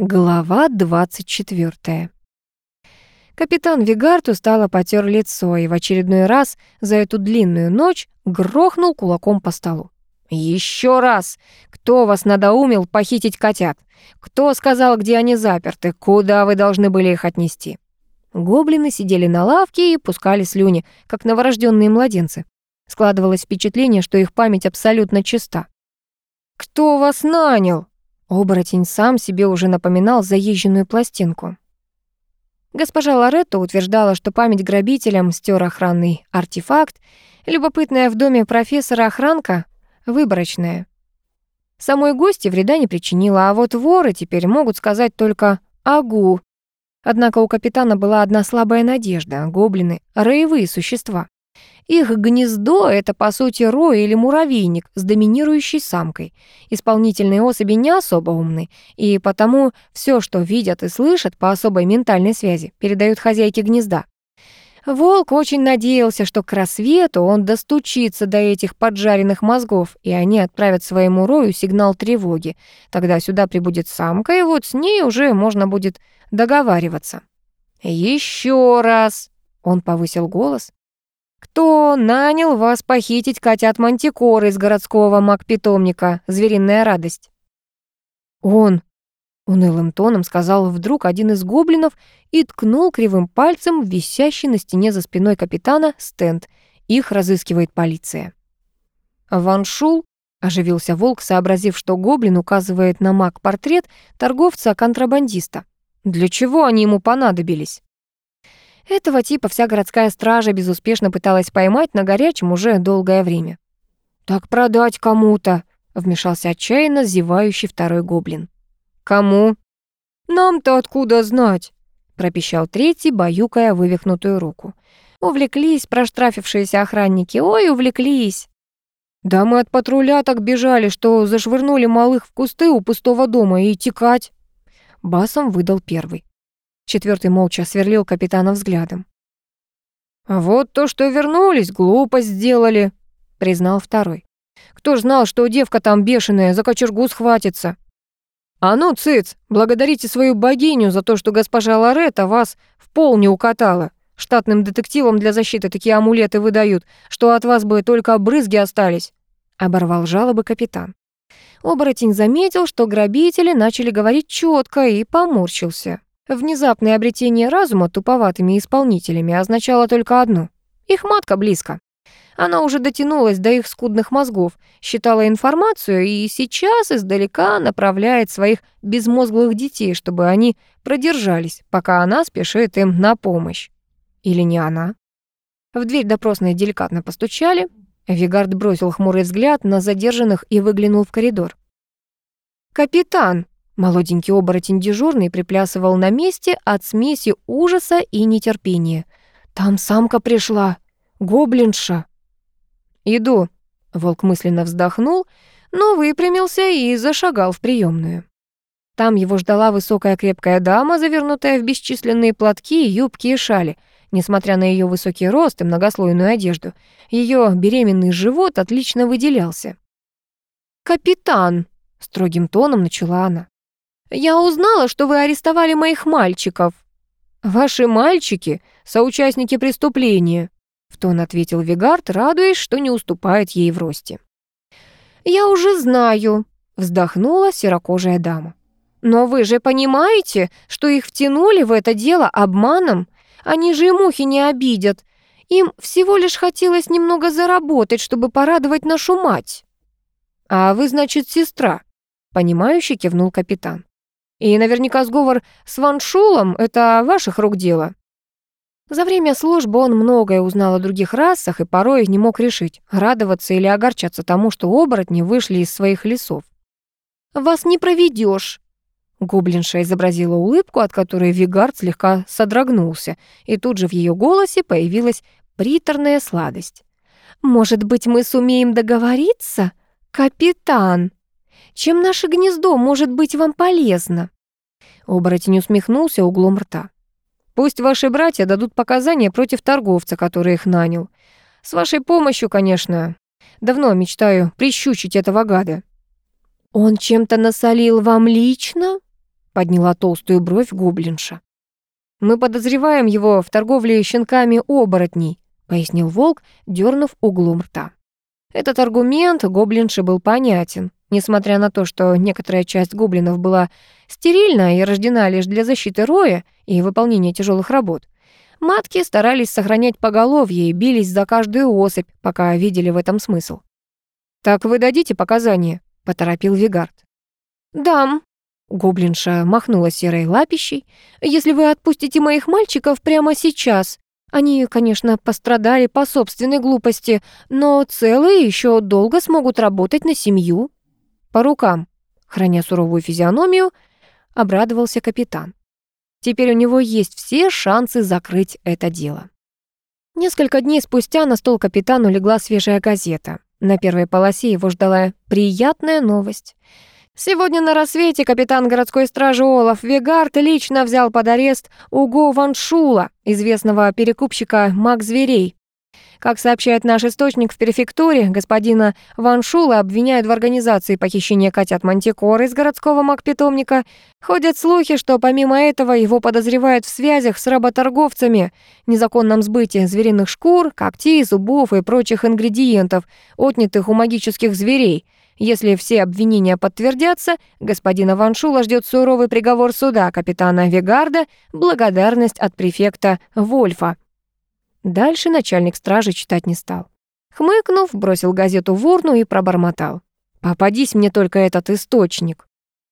Глава 24. Капитан Вигард устало потер лицо и в очередной раз за эту длинную ночь грохнул кулаком по столу. «Еще раз! Кто вас надоумил похитить котят? Кто сказал, где они заперты? Куда вы должны были их отнести?» Гоблины сидели на лавке и пускали слюни, как новорожденные младенцы. Складывалось впечатление, что их память абсолютно чиста. «Кто вас нанял?» Оборотень сам себе уже напоминал заезженную пластинку. Госпожа Лоретто утверждала, что память грабителям стер охранный артефакт, любопытная в доме профессора охранка выборочная. Самой гости вреда не причинила, а вот воры теперь могут сказать только «агу». Однако у капитана была одна слабая надежда — гоблины — роевые существа. Их гнездо — это, по сути, рой или муравейник с доминирующей самкой. Исполнительные особи не особо умны, и потому все, что видят и слышат по особой ментальной связи, передают хозяйке гнезда. Волк очень надеялся, что к рассвету он достучится до этих поджаренных мозгов, и они отправят своему рою сигнал тревоги. Тогда сюда прибудет самка, и вот с ней уже можно будет договариваться. «Еще раз!» — он повысил голос. «Кто нанял вас похитить котят Мантикоры из городского маг-питомника? Звериная радость». «Он», — унылым тоном сказал вдруг один из гоблинов и ткнул кривым пальцем в висящий на стене за спиной капитана стенд. Их разыскивает полиция. «Ваншул?» — оживился волк, сообразив, что гоблин указывает на маг-портрет торговца-контрабандиста. «Для чего они ему понадобились?» Этого типа вся городская стража безуспешно пыталась поймать на горячем уже долгое время. «Так продать кому-то», — вмешался отчаянно зевающий второй гоблин. «Кому?» «Нам-то откуда знать?» — пропищал третий, баюкая вывихнутую руку. Увлеклись проштрафившиеся охранники, ой, увлеклись. «Да мы от патруля так бежали, что зашвырнули малых в кусты у пустого дома и текать!» Басом выдал первый. Четвертый молча сверлил капитана взглядом. «А вот то, что вернулись, глупость сделали», — признал второй. «Кто ж знал, что девка там бешеная, за кочергу схватится?» «А ну, цыц, благодарите свою богиню за то, что госпожа Лоретта вас в пол не укатала. Штатным детективам для защиты такие амулеты выдают, что от вас бы только брызги остались», — оборвал жалобы капитан. Оборотень заметил, что грабители начали говорить четко и поморщился. Внезапное обретение разума туповатыми исполнителями означало только одно — их матка близко. Она уже дотянулась до их скудных мозгов, считала информацию и сейчас издалека направляет своих безмозглых детей, чтобы они продержались, пока она спешит им на помощь. Или не она? В дверь допросной деликатно постучали. Вигард бросил хмурый взгляд на задержанных и выглянул в коридор. «Капитан!» Молоденький оборотень дежурный приплясывал на месте от смеси ужаса и нетерпения. «Там самка пришла! Гоблинша!» «Иду!» — волк мысленно вздохнул, но выпрямился и зашагал в приемную. Там его ждала высокая крепкая дама, завернутая в бесчисленные платки, юбки и шали. Несмотря на ее высокий рост и многослойную одежду, ее беременный живот отлично выделялся. «Капитан!» — строгим тоном начала она. «Я узнала, что вы арестовали моих мальчиков». «Ваши мальчики — соучастники преступления», — в тон ответил Вигард, радуясь, что не уступает ей в росте. «Я уже знаю», — вздохнула серокожая дама. «Но вы же понимаете, что их втянули в это дело обманом? Они же и мухи не обидят. Им всего лишь хотелось немного заработать, чтобы порадовать нашу мать». «А вы, значит, сестра?» — понимающе кивнул капитан. И наверняка сговор с Ваншулом — это ваших рук дело. За время службы он многое узнал о других расах и порой не мог решить, радоваться или огорчаться тому, что оборотни вышли из своих лесов. «Вас не проведешь. Гоблинша изобразила улыбку, от которой Вигард слегка содрогнулся, и тут же в ее голосе появилась приторная сладость. «Может быть, мы сумеем договориться, капитан?» Чем наше гнездо может быть вам полезно?» Оборотень усмехнулся углом рта. «Пусть ваши братья дадут показания против торговца, который их нанял. С вашей помощью, конечно. Давно мечтаю прищучить этого гада». «Он чем-то насолил вам лично?» подняла толстую бровь гоблинша. «Мы подозреваем его в торговле щенками оборотней», пояснил волк, дернув углом рта. Этот аргумент гоблинше был понятен. Несмотря на то, что некоторая часть гоблинов была стерильна и рождена лишь для защиты роя и выполнения тяжелых работ, матки старались сохранять поголовье и бились за каждую особь, пока видели в этом смысл. «Так вы дадите показания?» — поторопил Вигард. «Дам», — гоблинша махнула серой лапищей, «если вы отпустите моих мальчиков прямо сейчас. Они, конечно, пострадали по собственной глупости, но целые еще долго смогут работать на семью». «По рукам», — храня суровую физиономию, обрадовался капитан. Теперь у него есть все шансы закрыть это дело. Несколько дней спустя на стол капитану легла свежая газета. На первой полосе его ждала приятная новость. Сегодня на рассвете капитан городской стражи Олаф Вегард лично взял под арест Уго Ваншула, известного перекупщика маг-зверей. Как сообщает наш источник в префектуре, господина Ваншула обвиняют в организации похищения котят Мантикоры из городского маг-питомника. Ходят слухи, что помимо этого его подозревают в связях с работорговцами, незаконном сбытии звериных шкур, когтей, зубов и прочих ингредиентов, отнятых у магических зверей. Если все обвинения подтвердятся, господина Ваншула ждет суровый приговор суда капитана Вегарда, благодарность от префекта Вольфа. Дальше начальник стражи читать не стал. Хмыкнув, бросил газету в урну и пробормотал. «Попадись мне только этот источник».